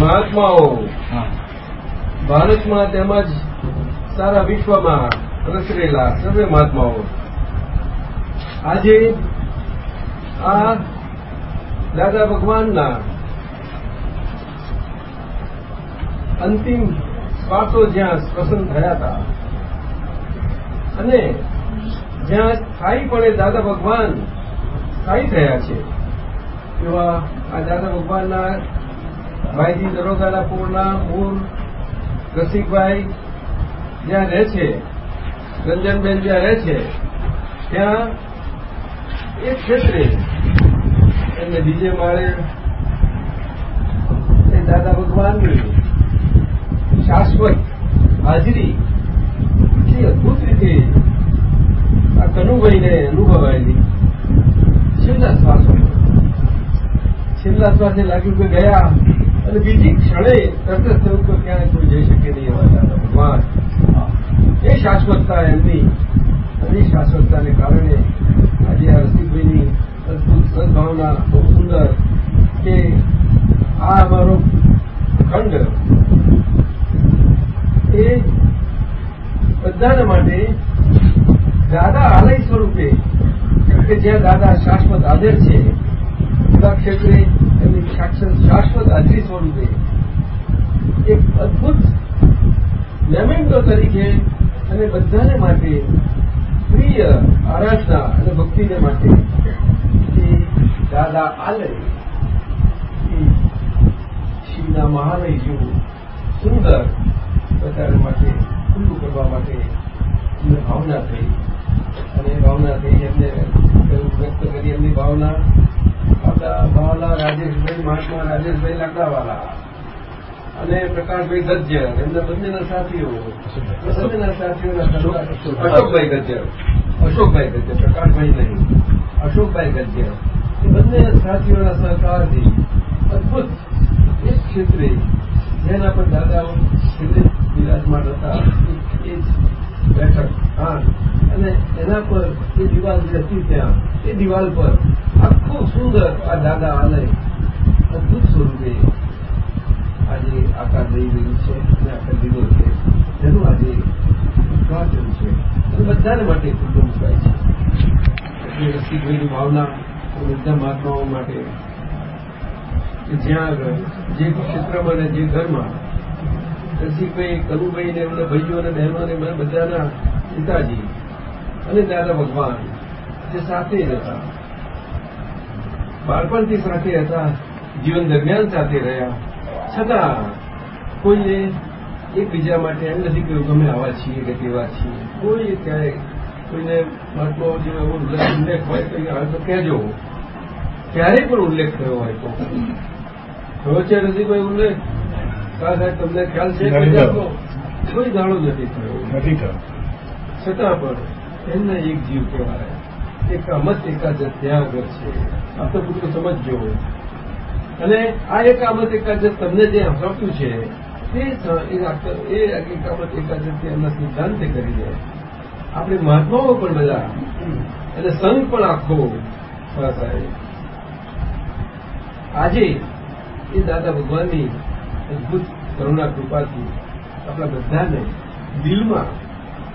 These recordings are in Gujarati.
મહાત્માઓ ભારતમાં તેમજ સારા વિશ્વમાં પ્રસરેલા સર્વે મહાત્માઓ. આજે આ દાદા ભગવાનના અંતિમ શ્વાસો જ્યાં શ્વસન થયા હતા. અને જ્યાં સ્થાયીપણે દાદા ભગવાન સ્થાયી થયા છે. એવા આ દાદા ભગવાનના ભાઈજી દરોગાના પૂરના મૂળ રસિકભાઈ જ્યાં રહે છે, રંજનબેન જ્યાં રહે છે, ત્યાં એ ક્ષેત્રે એમને બીજે માળે એ દાદા ભગવાનની શાશ્વત હાજરી એટલી અદભુત રીતે આ કનુભાઈને અનુભવાયેલી. છેલ્લા શ્વાસોમાં. છેલ્લા શ્વાસે લાગ્યું કે ગયા? અને બીજી ક્ષણે તરત જ ક્યાંય કોઈ જઈ શકે નહીં એવા ભગવાન. એ શાશ્વતતા એમની. અને શાશ્વતતાને કારણે આજે આ રસિકભાઈની અદભુત સદભાવના બહુ સુંદર કે આ અમારો ખંડ એ બધાના માટે દાદા આલય સ્વરૂપે કે જ્યાં દાદા શાશ્વત હાજર છે, એવા ક્ષેત્રે એમની શાશ્વત હાજરી સ્વરૂપે એક અદભુત મેમેન્ટો તરીકે અને બધાને માટે પ્રિય આરાધના અને ભક્તિને માટે દાદા આલય શિવના મહાલય જેવું સુંદર બધાને માટે, ખુલ્લું કરવા માટે ભાવના થઈ. અને એ ભાવના થઈ એમને વ્યક્ત કરી એમની ભાવના ભાવના રાજેશભાઈ મહાત્મા રાજેશભાઈ લાકડાવાલા અને પ્રકાશભાઈ ગજ્જર એમના બંનેના સાથીઓ. બંનેના સાથીઓના અશોકભાઈ ગજ્જર. અશોકભાઈ ગજ્જર. પ્રકાશભાઈ નહીં. અશોકભાઈ ગજ્જર. એ બંને સાથીઓના સહકારથી અદભુત એક ક્ષેત્રે જેના પર દાદાઓ છેલ્લે બિરાજમાન હતા. એ બેઠક. અને એના પર એ દિવાલ જે ત્યાં, એ દિવાલ પર આખું સુંદર આ દાદા આલય અદભુત સ્વરૂપે આજે આકાર લઈ રહ્યું છે અને આકાર લીધો છે. તેનું આજે વાંચન છે. અને બધાને માટે ખૂબ મુકાય છે. રસિકભાઈની ભાવના બધા મહાત્માઓ માટે જ્યાં આગળ જે ક્ષેત્રમાં અને જે ઘરમાં રસિકભાઈ કનુભાઈ ને એમના ભાઈઓ અને બહેનો ને બધા બધાના પિતાજી અને દાદા ભગવાન જે સાથે જ હતા બાળપણથી સાથે હતા જીવન દરમિયાન સાથે રહ્યા. છતાં કોઈને એકબીજા માટે એમ નથી કહ્યું ગમે આવા છીએ કે તેવા છીએ. કોઈ ક્યાંય કોઈને મહાત્માઓ જેવો એવો ઉલ્લેખ હોય તો હવે તો કહેજો. ક્યારેય પણ ઉલ્લેખ થયો હોય તો. થયો છે રસીભાઈ ઉલ્લેખ? સાહેબ તમને ખ્યાલ છે કોઈ દાડો નથી થયો. નથી થયો. છતાં પણ એમને એક જીવ કહેવાય. એક અમત એકાદશ ત્યાં આગળ છે. આ તો પૂરું સમજજો. અને આ એક આમત એકાદશ તમને જે હંફાવતું છે તે એ એકામત એકાદ એમના સિદ્ધાંતે કરી દે આપણે મહાત્માઓ પણ બધા અને સંઘ પણ આખો સાહેબ. આજે એ દાદા ભગવાનની અદભુત કરુણા કૃપાથી આપણા બધાને દિલમાં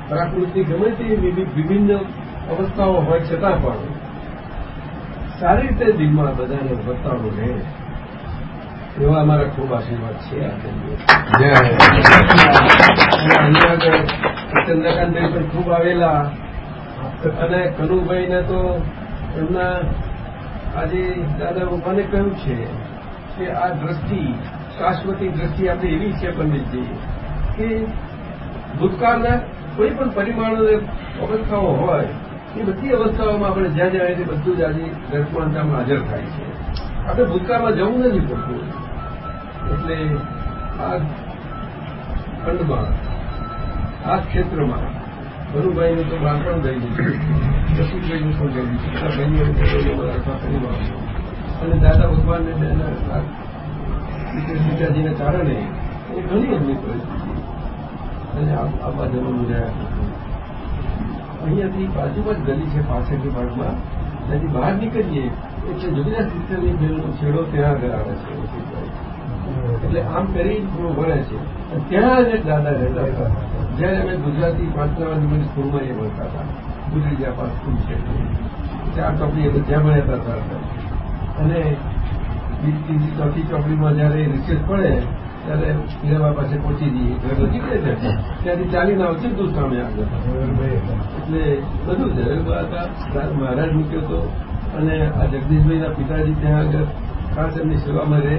પ્રાકૃતિક ગમે તે વિભિન્ન અવસ્થાઓ હોય છતાં પણ સારી રીતે દિલમાં બધાને વર્તાવો રહે. એવા અમારા ખૂબ આશીર્વાદ છે. આ જન્મે. અને અહીંયા આગળ ચંદ્રકાંતભાઈ પણ ખૂબ આવેલા. અને કનુભાઈને તો એમના આજે દાદા ભગવાને કહ્યું છે કે આ દ્રષ્ટિ શાશ્વતી દ્રષ્ટિ આપણે એવી છે પંડિતજી કે ભૂતકાળના કોઈ પણ પરિમાણો અવસ્થાઓ હોય, એ બધી અવસ્થાઓમાં આપણે જ્યાં જ્યાં આવીએ બધું જ આજે દર્શમાનતામાં હાજર થાય છે. આપણે ભૂતકાળમાં જવું નથી પડતું. એટલે આ ખંડમાં, આ ક્ષેત્રમાં ભરુભાઈનું તો બાળપણ ગયેલું છે રસીભાઈનું પણ ગયેલું છે. અને દાદા ભગવાનને સીતાજીના કારણે એ ઘણી પરિસ્થિતિ અને આ આ બાજુનું રહ્યા અહીંયાથી બાજુમાં જ ગલી છે પાછળની ભાગમાં ત્યાંથી બહાર નીકળીએ એટલે જુદા સિસ્ટમની છેડો ત્યાં આગળ આવે છે એટલે આમ કરી થોડું ભણે છે. ત્યાં જ દાદા રહેતા હતા. જયારે અમે ગુજરાતી પાંચ નિમિત્ત સ્કૂલમાં એ ભણતા હતા. ગુજરી જાપાન સ્કૂલ છે. ચાર ચોપડી અમે ત્યાં ભણ્યા હતા. અને ત્રીજી ચોથી ચોપડીમાં જયારે રિસેસ પડે, ત્યારે હીરાબા પાસે પહોંચી જઈએ. ઘર છે. ત્યાંથી ચાલીને આવશે સીધું સામે એટલે બધું છે. મહારાજ મૂક્યો હતો અને આ જગદીશભાઈના પિતાજી ત્યાં આગળ ખાસ એમની સેવામાં રહે.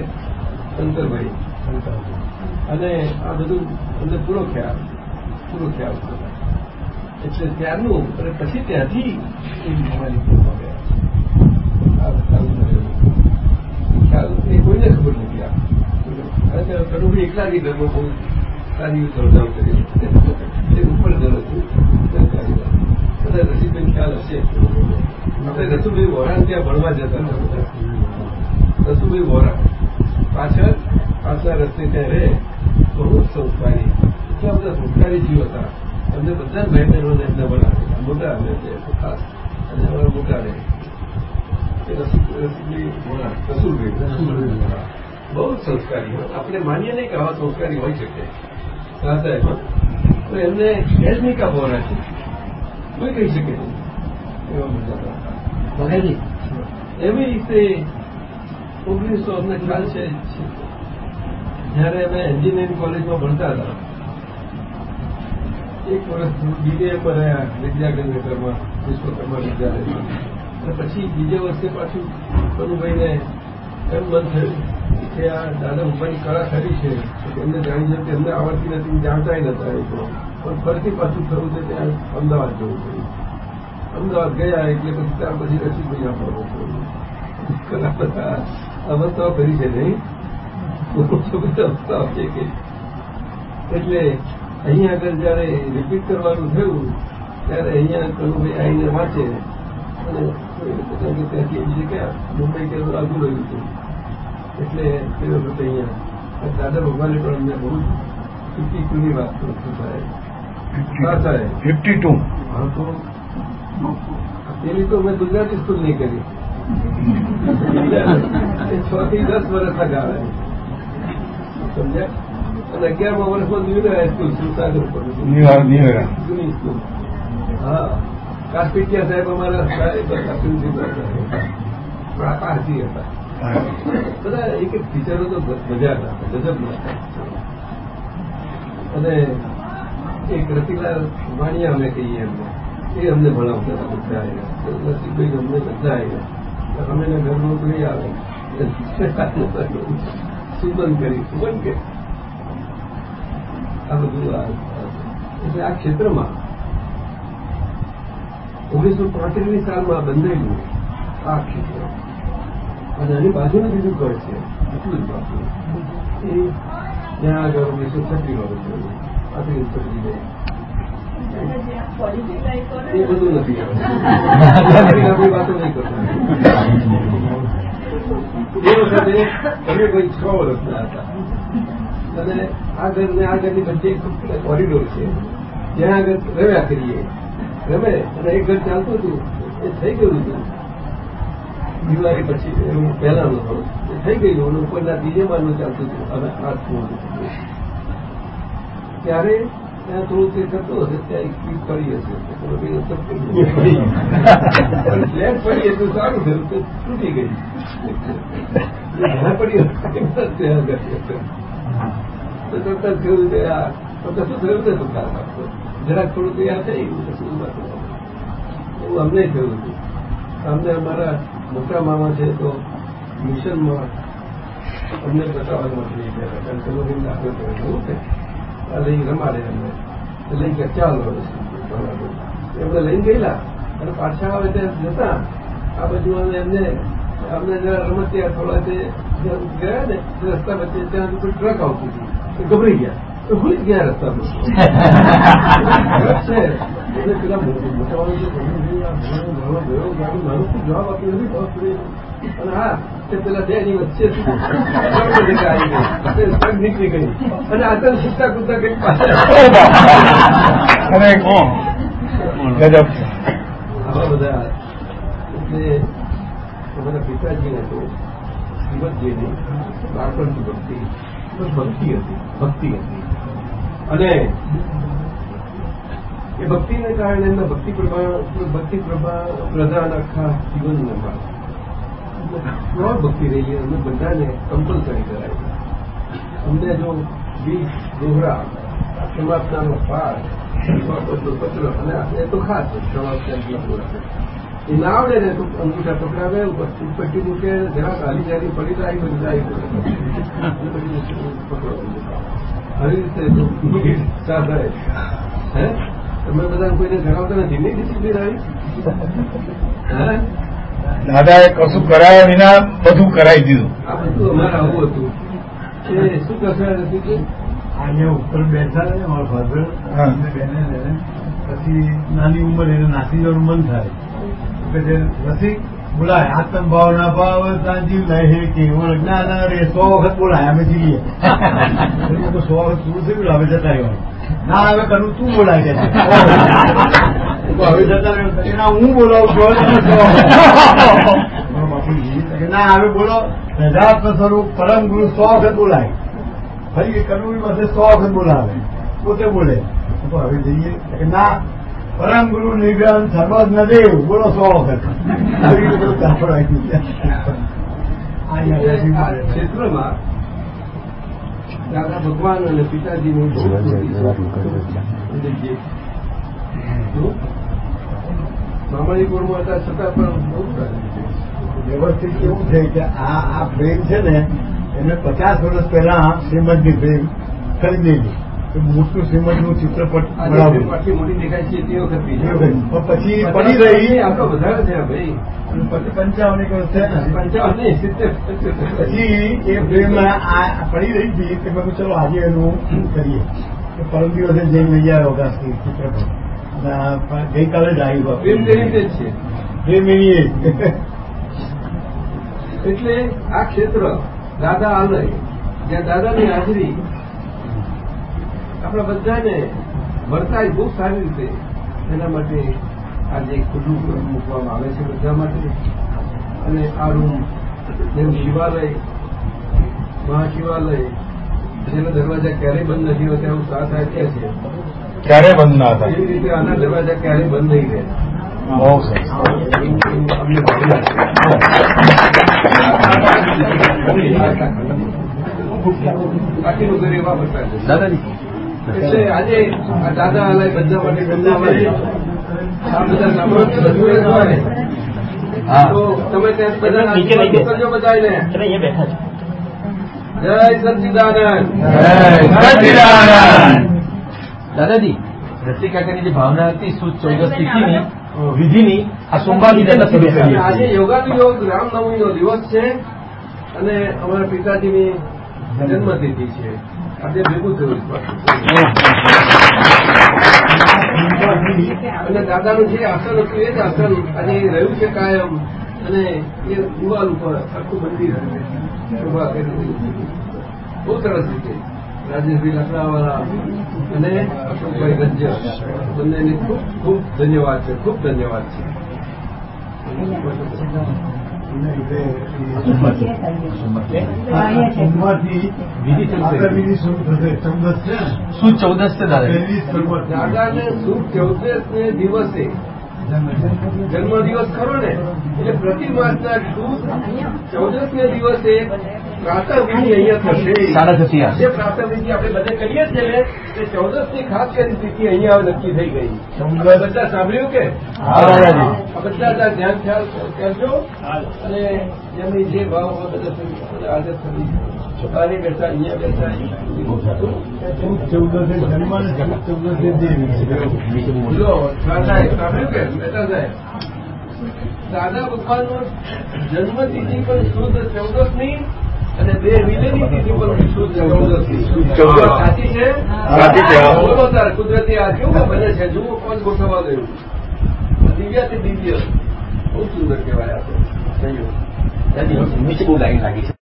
શંકરભાઈ. અને આ બધું અમને પૂરો ખ્યાલ. પૂરો ખ્યાલ એટલે ત્યારનું, અને પછી ત્યાંથી એ બીમારી ગયા આ ચાલુ કરેલું ખ્યાલ એ કોઈને ખબર નથી આ. કડુભાઈ એકલા જ ધર્મ બહુ સારી ચર્ચાઓ કરી એ ઉપર ઘર હતું. રસીબેન ખ્યાલ હશે. આપણે રસુભાઈ વોરાન ત્યાં ભણવા જતા હતા રસુભાઈ વોરા પાછળ પાછલા રસ્તે ત્યાં રહે બહુ સંસ્કારી એટલા બધા સંસ્કારી જીવ હતા. અમને બધા ભાઈ બહેનોને એમને બનાવે મોટા અમે ખાસ. અને અમારા મોટા રહે. વોરા બહુ જ સંસ્કારી આપણે માનીએ નહીં કે આવા સંસ્કારી હોય શકે. સાહેબ તો એમને એજનિકા વોરા છે. કોઈ કહી શકે એવા એવી રીતે ઓગણીસો અમને ખ્યાલ છે જયારે અમે એન્જિનિયરિંગ કોલેજમાં ભણતા હતા એક વર્ષ બીજે પર વિદ્યાકેન્દ્રમાં વિશ્વકર્મા વિદ્યાલયમાં. પછી બીજે વર્ષે પાછું કનુભાઈને એમ મન થયું કે આ દાદા ઉપરની કળા ખરી છે. એમને જાણી છે એમને આવડતી નથી જાણતા નતા એ પણ ફરીથી પાછું થયું છે ત્યાં અમદાવાદ જવું પડ્યું. અમદાવાદ ગયા એટલે પછી ત્યાર પછી રસીદભાઈ આપવાનું પડ્યું કલા બધા અવસ્થાઓ કરી છે નહીં. અવસ્થાઓ છે કે. એટલે અહીંયા આગળ જયારે રિપીટ કરવાનું થયું, ત્યારે અહીંયા કનુભાઈ આવીને વાંચે અને ત્યાંથી એવી જગ્યા મુંબઈ કે આવતું રહ્યું હતું એટલે તે વખતે અહીંયા દાદા ભગવાને પણ અમને બહુ ફિફ્ટી ટુની વાત કરું સાહેબ સાહેબ ફિફ્ટી ટુ. હા તો પેલી તો મેં ગુજરાતી સ્કૂલ નહીં કરી. છ થી દસ વર્ષ લગાવે સમજ્યા? અને અગિયારમાં વર્ષમાં ન્યુ હાઈસ્કૂલ સુરસાગર પર જૂની સ્કૂલ. હા. કાસ્પિટિયા સાહેબ અમારા સાહેબ હતા બધા એક એક ટીચરો તો મજા હતા, ગજબ અને એક રતિલાલ વાણિયા અમે કહીએ એમને. એ અમને ભણાવતા હતા બધા આવ્યા રસિકભાઈ અમને બધા આવ્યા અમે એને ઘરનો કોઈ આવે. સુબંધ કરી સુબંધ કે આ બધું એટલે આ ક્ષેત્રમાં ઓગણીસો પાંત્રીસની સાલમાં બંધાયેલું આ ક્ષેત્ર અને એની બાજુનું બીજું ઘર છે, એટલું જ બાજુ એ ત્યાં આગળ ઓગણીસો છત્રી વાળું પાંત્રીસ છત્રીસ એ બધું નથી આપણી વાતો નહીં કરતા. એ વખતે તમે કોઈ છ વર્ષના હતા. અને આ ઘર ને આ ઘરની વચ્ચે કોરિડોર છે. ત્યાં આગળ રહ્યા કરીએ. રમે અને એક ઘર ચાલતું હતું, એ થઈ ગયું હતું. દિવાળી પછી હું પહેલાનું થોડું એ થઈ ગયું અને ઉપરના બીજે મારનું ચાલતું હતું. અને આ ત્યારે ત્યાં થોડું તે થતું હશે, ત્યાં એક સ્પીડ પડી હશે. ફ્લેટ પડી એટલું સારું થયું તો તૂટી ગઈ જ્યાં પડી ત્યાં તો તરત થયું કે આ, તો કશું થયું નતું જરાક થોડું તૈયાર થઈ ગયું કશું એવું અમને થયું હતું. અમને અમારા મોટા મામા છે તો મિશનમાં અમને બતાવવા ગયા. કારણ કે દાખલ કરે એવું છે. લઈ રમાડે અમને. લઈ ગયા. ચાલો એમને લઈને ગયેલા. અને પાછા આવે ત્યાં જતા. આ બાજુ એમને અમને જરા રમતિયા થોડા તે ગયા ને. રસ્તા વચ્ચે ત્યાં ટ્રક આવતી હતી. ગભરી ગયા. ગાડી મારું શું જવાબ આપ્યો નથી અને હા તે પેલા બે ની વચ્ચે નીકળી ગઈ અને કૂદતા આવા બધા એટલે પિતાજીને તો શ્રીમદજીની બાળપણથી ભક્તિ ભક્તિ હતી ભક્તિ હતી અને એ ભક્તિને કારણે એમના ભક્તિ પ્રભા ભક્તિ પ્રભા, પ્રધાન આખા જીવનમાં પ્યોર ભક્તિ રહી અમે બધાને કમ્પલસરી કરાવી અમને જો બીજ દોહરા સમાપ્તાનો પાઠ પત્ર, અને એ તો ખાસ સમાપ્તા એ ના આવડે ને તો અંગૂઠા પકડાવે પટ્ટી મૂકે જરા હાલી જાલી પડી જાય બધી જાય આવી રીતે સાંભળે હે? તમે બધા કોઈને જણાવતા નથી. નહીં ડિસિપ્લિન આવી? હે? દાદાએ કશું કરાયા વિના બધું કરાવી દીધું. આ બધું અમારે આવું હતું કે શું કસરા નથી કે? અહીંયા ઉપર બેઠા ને મારા ફાધર અને બેને પછી નાની ઉંમર એને નાસી જવાનું મન થાય એટલે જે રસિક બોલાય આત્મ ભાવ તાજી લહે કેવળ જ્ઞાન રે સો વખત બોલાય, અમે જઈએ સો વખત પૂરું થયું હવે જતા રહ્યો. ના, હવે કરું, તું બોલાય કે હવે જતા રહ્યો. ના, હું બોલાવું છું ના, હવે બોલો. સજાત્મ સ્વરૂપ પરમ ગુરુ સો વખત બોલાય. ફરી એ કનુરી પાસે સો વખત બોલાવે. પોતે બોલે. તો હવે જઈએ. ના પરમ ગુરુ નિગ્રહ સર્વજ્ઞ દેવ બોલો સો વખત. ક્ષેત્રમાં દાદા ભગવાન અને પિતાજીનું? મામણીપુરમાં હતા છતાં પણ. વ્યવસ્થિત કેવું છે કે આ આ ફ્રેમ છે ને એને પચાસ વર્ષ પહેલા શ્રીમદની ફ્રેમ ખરીદેલી મોટું શ્રીમદનું ચિત્રપટ આટલી મોટી દેખાય છે તે વખત બીજી પછી પડી રહી. આપણો વધારે છે ભાઈ. પછી પંચાવન એક વર્ષ પંચાવન નહીં સિત્તેર. પછી એ ફિલ્મ આ પડી રહી હતી કે મેં ચલો આજે એનું કરીએ. પરમ દિવસે જઈને લઈ આવ્યો કાશી ચિત્રપટ. ગઈકાલે જ આવ્યું ફિલ્મ તેની રીતે જ છે. ફિલ્મ એની એટલે આ ક્ષેત્ર દાદા આલય જ્યાં દાદાની હાજરી આપણા બધાને વર્તાય બહુ સારી રીતે એના માટે આજે ખુલ્લું મૂકવામાં આવે છે બધા માટે. અને આ રૂમ જેમ શિવાલય મહાશિવાલય જેના દરવાજા ક્યારેય બંધ નથી હોતા એવું સાથ આપ્યા છે. ક્યારે બંધ ના થાય. એવી રીતે આના દરવાજા ક્યારે બંધ નહીં રહે. ઘર એવા બતાવે દાદાજી. એટલે આજે આ દાદા આલય બધા માટે બધા માટે આ બધા સાંભળો બધું હોય. તો તમે ત્યાં બધા નીચે કરજો બધાને તમે અહીંયા બેઠા છો. જય સચ્ચિદાનંદ જય સચ્ચિદાનંદ દાદાજી રસિક કાકાની જે ભાવના હતી શું ચૌદસ તિથિની વિધિની આ સોમવારની જેમ નથી બેસાડી આજે યોગાનુયોગ રામનવમીનો દિવસ છે અને અમારા પિતાજીની જન્મતિથિ છે. આજે ભેગું અને દાદાનું જે આસન હતું, એ જ આસન આજે રહ્યું છે કાયમ. અને એ દિવાલ ઉપર આખું મંદિર શોભા કરી બહુ સરસ રીતે. રાજેશભાઈ લખડાવાળા અને અશોકભાઈ ગજ્જર. બંનેની ખૂબ ખૂબ ધન્યવાદ છે, ખૂબ ધન્યવાદ છે. થશે ચૌદસ છે ને શું ચૌદસ દાદાને ચૌદસને દિવસે? જન્મ દિવસ ખરો ને? એટલે પ્રતિ માસના શું ચૌદસ ને દિવસે પ્રાતઃ વિધિ અહીંયા થશે સાડા છથી આ જે પ્રાતઃ વિધિ આપણે બધે કરીએ જ છે ને તે ચૌદસની ખાસ કરી તિથિ અહીંયા નક્કી થઈ ગઈ। આ બધા સાંભળ્યું કે હા, દાદાજી. આ બધા ત્યાં ધ્યાન ખ્યાલ કરજો અને જેમની જે ભાવ હોય બધા બધા હાજર થઈ બહાર બેઠા અહીંયા બેઠા શુભ ચૌદસે જન્મ અને શુભ ચૌદસે દેવી જો સાહેબ સાંભળ્યું કે મહેતા સાહેબ દાદા ભગવાનનો જન્મતિથિ પણ શુદ્ધ ચૌદસની અને બે વિલેની તિથિ પણ શુદ્ધ. સાચી છે? સાચી છે, બોલો તાર કુદરતી આ કેવું બને છે? જુઓ કોણ ગોઠવવા ગયું દિવ્યાથી દિવ્ય બહુ સુંદર કહેવાય આપણે સંયોગ નીચે બહુ લાઈન લાગી છે.